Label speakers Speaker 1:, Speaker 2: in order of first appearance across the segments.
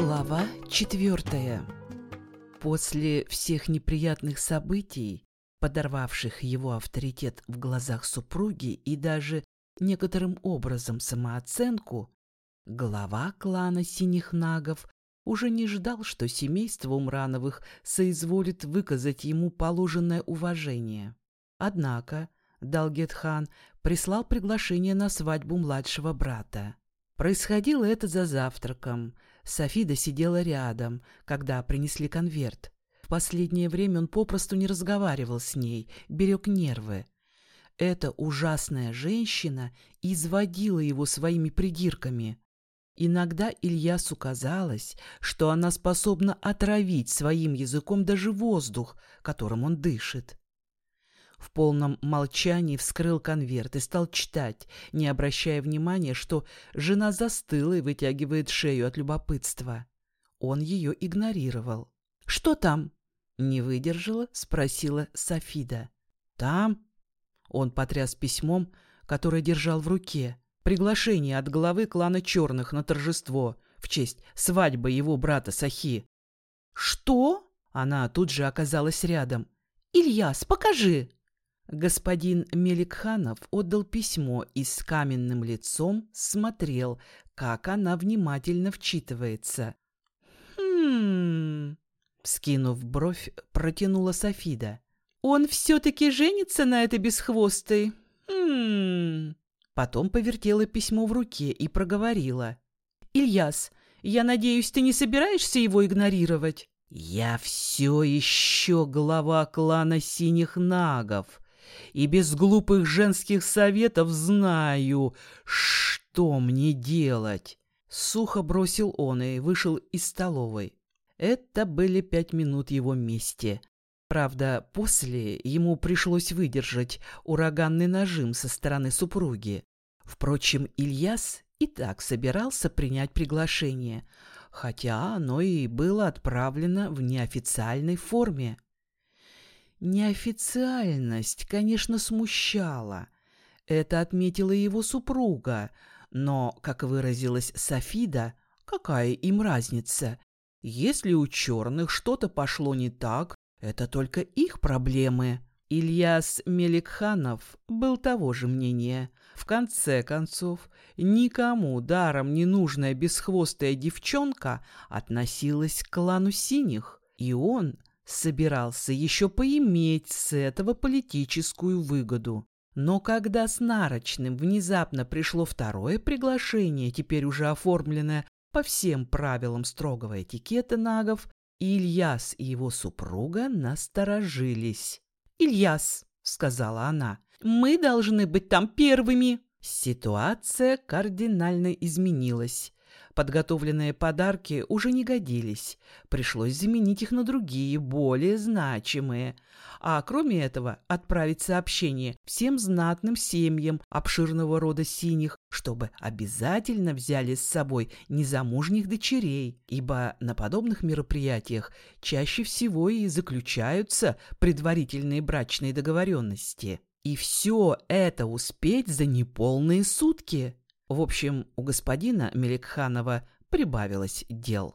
Speaker 1: Глава четвертая. После всех неприятных событий, подорвавших его авторитет в глазах супруги и даже некоторым образом самооценку, глава клана Синих Нагов уже не ждал, что семейство Умрановых соизволит выказать ему положенное уважение. Однако Далгетхан прислал приглашение на свадьбу младшего брата. Происходило это за завтраком. Софида сидела рядом, когда принесли конверт. В последнее время он попросту не разговаривал с ней, берег нервы. Эта ужасная женщина изводила его своими придирками. Иногда Ильясу казалось, что она способна отравить своим языком даже воздух, которым он дышит в полном молчании вскрыл конверт и стал читать, не обращая внимания, что жена застыла и вытягивает шею от любопытства. Он ее игнорировал. «Что там?» — не выдержала, спросила Софида. «Там?» — он потряс письмом, которое держал в руке. Приглашение от главы клана Черных на торжество в честь свадьбы его брата Сахи. «Что?» — она тут же оказалась рядом. «Ильяс, покажи!» Господин Меликханов отдал письмо и с каменным лицом смотрел, как она внимательно вчитывается. «Хм...» — скинув бровь, протянула Софида. «Он все-таки женится на этой бесхвостой? Хм...» Потом повертела письмо в руке и проговорила. «Ильяс, я надеюсь, ты не собираешься его игнорировать?» «Я все еще глава клана Синих Нагов», и без глупых женских советов знаю, что мне делать. Сухо бросил он и вышел из столовой. Это были пять минут его мести. Правда, после ему пришлось выдержать ураганный нажим со стороны супруги. Впрочем, Ильяс и так собирался принять приглашение, хотя оно и было отправлено в неофициальной форме. Неофициальность, конечно, смущала. Это отметила его супруга. Но, как выразилась Софида, какая им разница? Если у черных что-то пошло не так, это только их проблемы. Ильяс Меликханов был того же мнения. В конце концов, никому даром не нужная бесхвостая девчонка относилась к клану синих, и он – собирался еще поиметь с этого политическую выгоду. Но когда с Нарочным внезапно пришло второе приглашение, теперь уже оформленное по всем правилам строгого этикета нагов, Ильяс и его супруга насторожились. «Ильяс», — сказала она, — «мы должны быть там первыми». Ситуация кардинально изменилась. Подготовленные подарки уже не годились. Пришлось заменить их на другие, более значимые. А кроме этого, отправить сообщение всем знатным семьям обширного рода синих, чтобы обязательно взяли с собой незамужних дочерей, ибо на подобных мероприятиях чаще всего и заключаются предварительные брачные договоренности. И все это успеть за неполные сутки. В общем, у господина Меликханова прибавилось дел.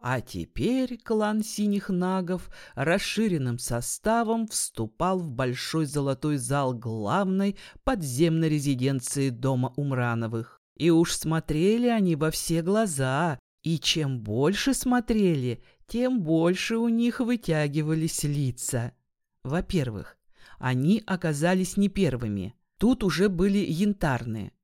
Speaker 1: А теперь клан Синих Нагов расширенным составом вступал в большой золотой зал главной подземной резиденции дома Умрановых. И уж смотрели они во все глаза, и чем больше смотрели, тем больше у них вытягивались лица. Во-первых, они оказались не первыми. Тут уже были янтарные.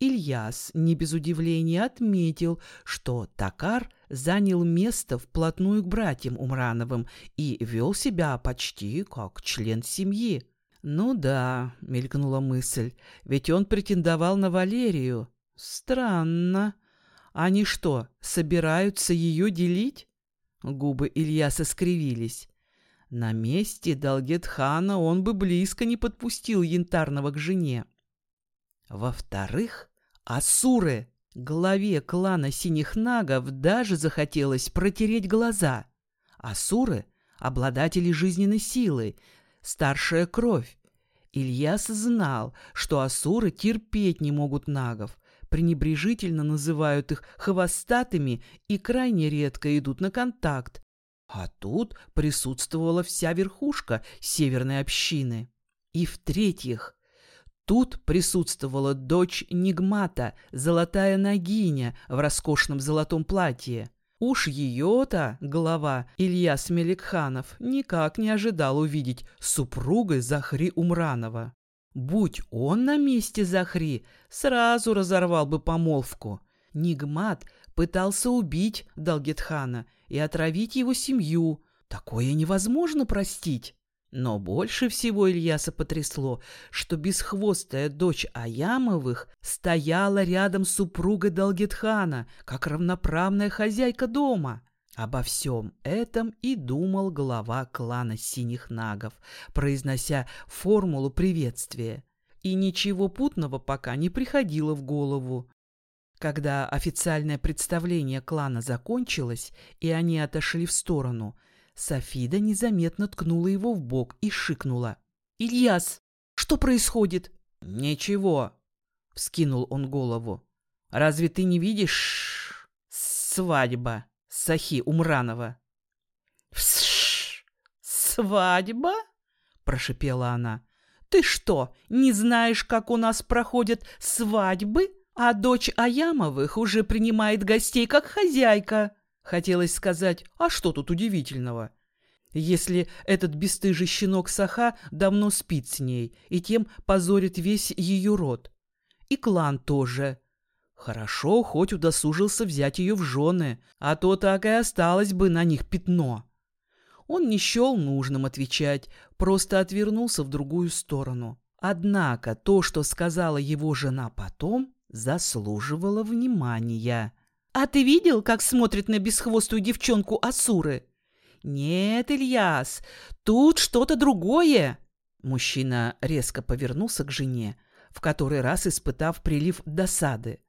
Speaker 1: Ильяс не без удивления отметил, что Такар занял место вплотную к братьям Умрановым и вел себя почти как член семьи. «Ну да», — мелькнула мысль, — «ведь он претендовал на Валерию. Странно. Они что, собираются ее делить?» Губы Ильяса скривились. На месте Далгетхана он бы близко не подпустил Янтарного к жене. Во-вторых, Асуры, главе клана Синих Нагов, даже захотелось протереть глаза. Асуры — обладатели жизненной силы, старшая кровь. Ильяс знал, что асуры терпеть не могут нагов, пренебрежительно называют их хвостатыми и крайне редко идут на контакт. А тут присутствовала вся верхушка северной общины. И в-третьих, тут присутствовала дочь Нигмата, золотая нагиня в роскошном золотом платье. Уж ее-то, глава Ильяс Меликханов, никак не ожидал увидеть супругой Захри Умранова. Будь он на месте Захри, сразу разорвал бы помолвку. Нигмат пытался убить Далгетхана и отравить его семью. Такое невозможно простить. Но больше всего Ильяса потрясло, что бесхвостая дочь Аямовых стояла рядом с супругой Далгетхана, как равноправная хозяйка дома. Обо всем этом и думал глава клана Синих Нагов, произнося формулу приветствия. И ничего путного пока не приходило в голову. Когда официальное представление клана закончилось, и они отошли в сторону – Софида незаметно ткнула его в бок и шикнула. «Ильяс, что происходит?» «Ничего», — вскинул он голову. «Разве ты не видишь свадьба Сахи Умранова?» «Псш! Свадьба?» — прошипела она. «Ты что, не знаешь, как у нас проходят свадьбы? А дочь Аямовых уже принимает гостей как хозяйка». Хотелось сказать, а что тут удивительного? Если этот бесстыжий щенок Саха давно спит с ней и тем позорит весь ее род. И клан тоже. Хорошо, хоть удосужился взять ее в жены, а то так и осталось бы на них пятно. Он не счел нужным отвечать, просто отвернулся в другую сторону. Однако то, что сказала его жена потом, заслуживало внимания. «А ты видел, как смотрит на бесхвостую девчонку Асуры?» «Нет, Ильяс, тут что-то другое!» Мужчина резко повернулся к жене, в который раз испытав прилив досады,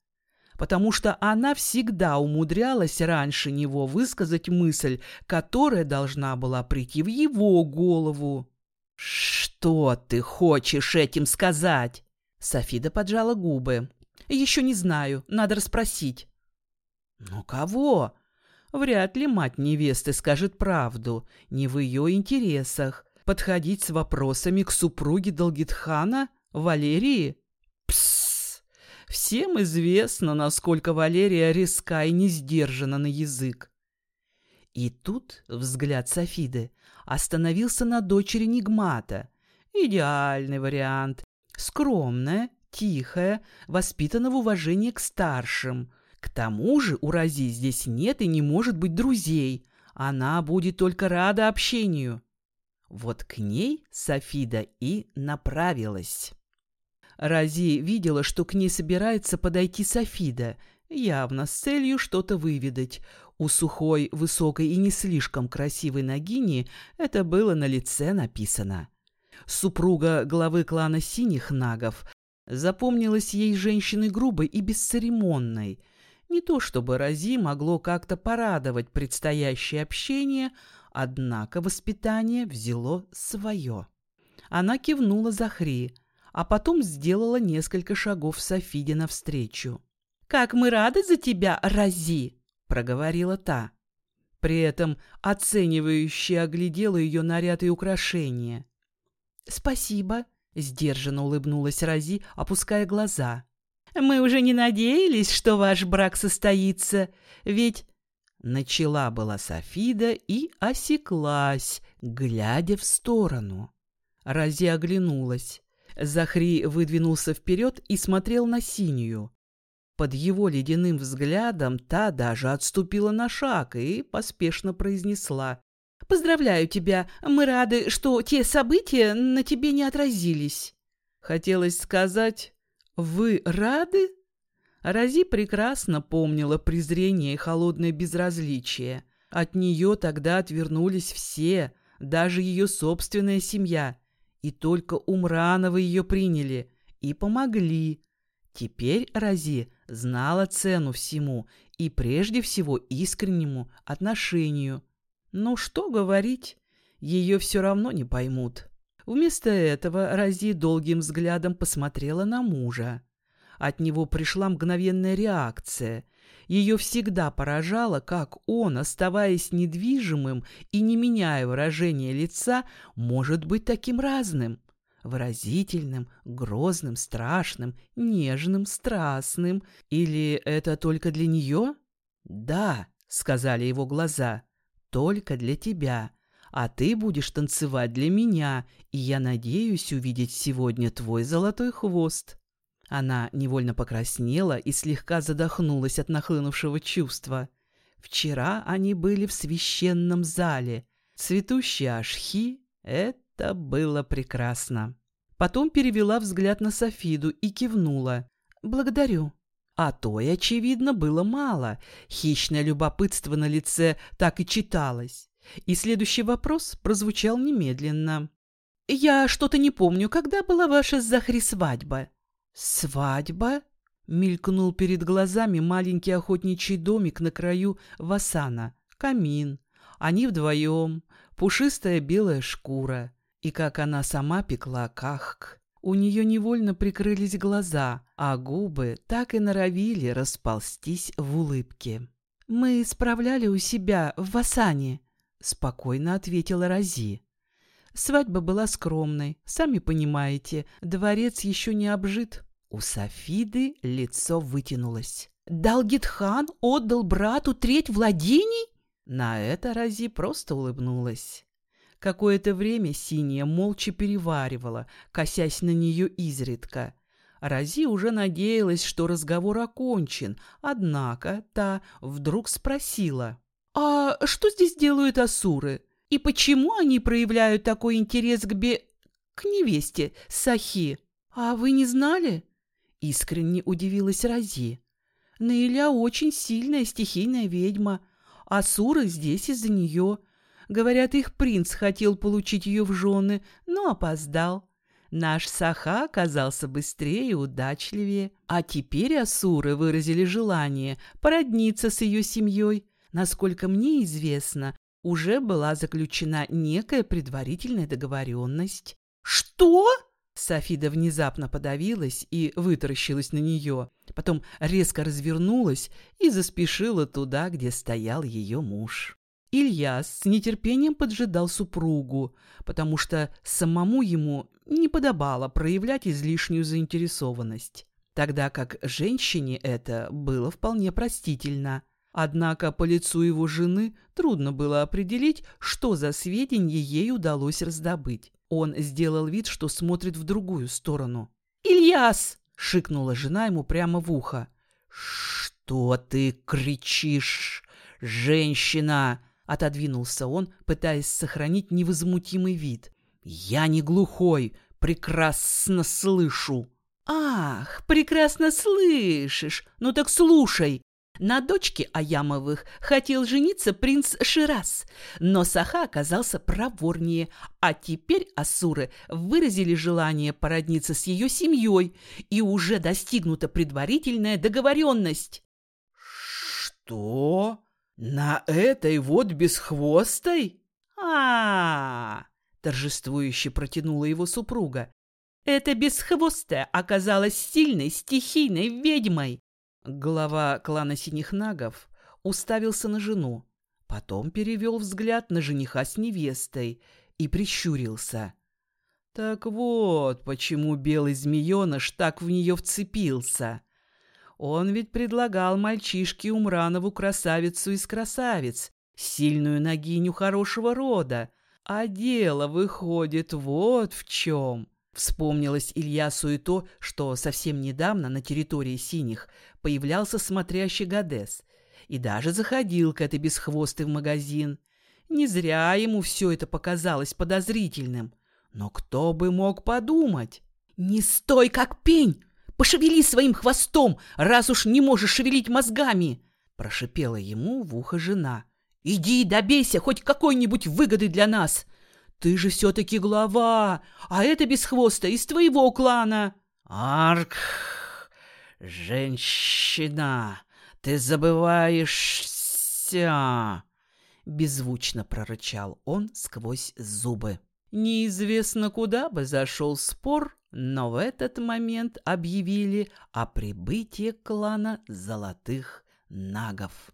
Speaker 1: потому что она всегда умудрялась раньше него высказать мысль, которая должна была прийти в его голову. «Что ты хочешь этим сказать?» Софида поджала губы. «Еще не знаю, надо расспросить». «Но кого?» Вряд ли мать невесты скажет правду, не в ее интересах. Подходить с вопросами к супруге Долгитхана, Валерии? Псс! Всем известно, насколько Валерия резка и не сдержана на язык. И тут взгляд Софиды остановился на дочери Нигмата. Идеальный вариант. Скромная, тихая, воспитана в уважении к старшим – к тому же у Рази здесь нет и не может быть друзей. Она будет только рада общению. Вот к ней Софида и направилась. Рази видела, что к ней собирается подойти Софида, явно с целью что-то выведать. У сухой, высокой и не слишком красивой Нагини это было на лице написано. Супруга главы клана Синих Нагов запомнилась ей женщиной грубой и бесцеремонной – не то чтобы Рази могло как-то порадовать предстоящее общение, однако воспитание взяло свое. Она кивнула Захри, а потом сделала несколько шагов Софиде навстречу. «Как мы рады за тебя, Рази!» — проговорила та. При этом оценивающе оглядела ее наряд и украшения. «Спасибо», — сдержанно улыбнулась Рази, опуская глаза. Мы уже не надеялись, что ваш брак состоится, ведь...» Начала была Софида и осеклась, глядя в сторону. Рази оглянулась. Захри выдвинулся вперед и смотрел на синюю. Под его ледяным взглядом та даже отступила на шаг и поспешно произнесла. «Поздравляю тебя. Мы рады, что те события на тебе не отразились». Хотелось сказать, «Вы рады?» Рази прекрасно помнила презрение и холодное безразличие. От нее тогда отвернулись все, даже ее собственная семья. И только Умрановы ее приняли и помогли. Теперь Рази знала цену всему и прежде всего искреннему отношению. Но что говорить, ее все равно не поймут. Вместо этого Рази долгим взглядом посмотрела на мужа. От него пришла мгновенная реакция. Ее всегда поражало, как он, оставаясь недвижимым и не меняя выражения лица, может быть таким разным. Выразительным, грозным, страшным, нежным, страстным. Или это только для нее? «Да», — сказали его глаза, — «только для тебя. А ты будешь танцевать для меня, и я надеюсь увидеть сегодня твой золотой хвост». Она невольно покраснела и слегка задохнулась от нахлынувшего чувства. Вчера они были в священном зале. Цветущие ашхи — это было прекрасно. Потом перевела взгляд на Софиду и кивнула. «Благодарю». А то и, очевидно, было мало. Хищное любопытство на лице так и читалось. И следующий вопрос прозвучал немедленно. «Я что-то не помню, когда была ваша с Захари свадьба?» «Свадьба?» — мелькнул перед глазами маленький охотничий домик на краю Васана, камин. Они вдвоем, пушистая белая шкура. И как она сама пекла кахк. У нее невольно прикрылись глаза, а губы так и норовили расползтись в улыбке. «Мы справляли у себя в Васане», — спокойно ответила Рази. Свадьба была скромной, сами понимаете, дворец еще не обжит. У Софиды лицо вытянулось. «Далгитхан отдал брату треть владений?» На это Рази просто улыбнулась. Какое-то время Синяя молча переваривала, косясь на нее изредка. Рази уже надеялась, что разговор окончен, однако та вдруг спросила. «А что здесь делают асуры?» И почему они проявляют такой интерес к бе... к невесте Сахи? А вы не знали? Искренне удивилась Рази. Наиля очень сильная стихийная ведьма, а Сура здесь из-за нее. Говорят, их принц хотел получить ее в жены, но опоздал. Наш Саха оказался быстрее и удачливее, а теперь Асуры выразили желание породниться с ее семьей. Насколько мне известно, уже была заключена некая предварительная договоренность. «Что?» Софида внезапно подавилась и вытаращилась на нее, потом резко развернулась и заспешила туда, где стоял ее муж. Илья с нетерпением поджидал супругу, потому что самому ему не подобало проявлять излишнюю заинтересованность, тогда как женщине это было вполне простительно. Однако по лицу его жены трудно было определить, что за сведения ей удалось раздобыть. Он сделал вид, что смотрит в другую сторону. «Ильяс!» — шикнула жена ему прямо в ухо. «Что ты кричишь, женщина?» — отодвинулся он, пытаясь сохранить невозмутимый вид. «Я не глухой, прекрасно слышу». «Ах, прекрасно слышишь! Ну так слушай, на дочке Аямовых хотел жениться принц Шираз, но Саха оказался проворнее, а теперь асуры выразили желание породниться с ее семьей, и уже достигнута предварительная договоренность. «Что? На этой вот бесхвостой?» а, -а, -а торжествующе протянула его супруга. «Эта бесхвостая оказалась сильной стихийной ведьмой, Глава клана Синих Нагов уставился на жену, потом перевел взгляд на жениха с невестой и прищурился. Так вот, почему белый змееныш так в нее вцепился. Он ведь предлагал мальчишке Умранову красавицу из красавиц, сильную ногиню хорошего рода, а дело выходит вот в чем. Вспомнилось Ильясу и то, что совсем недавно на территории синих появлялся смотрящий Гадес и даже заходил к этой бесхвостой в магазин. Не зря ему все это показалось подозрительным. Но кто бы мог подумать? «Не стой, как пень! Пошевели своим хвостом, раз уж не можешь шевелить мозгами!» Прошипела ему в ухо жена. «Иди добейся хоть какой-нибудь выгоды для нас!» Ты же все-таки глава, а это бесхвоста из твоего клана. Арк, женщина, ты забываешься, беззвучно прорычал он сквозь зубы. Неизвестно, куда бы зашел спор, Но в этот момент объявили о прибытии клана Золотых Нагов.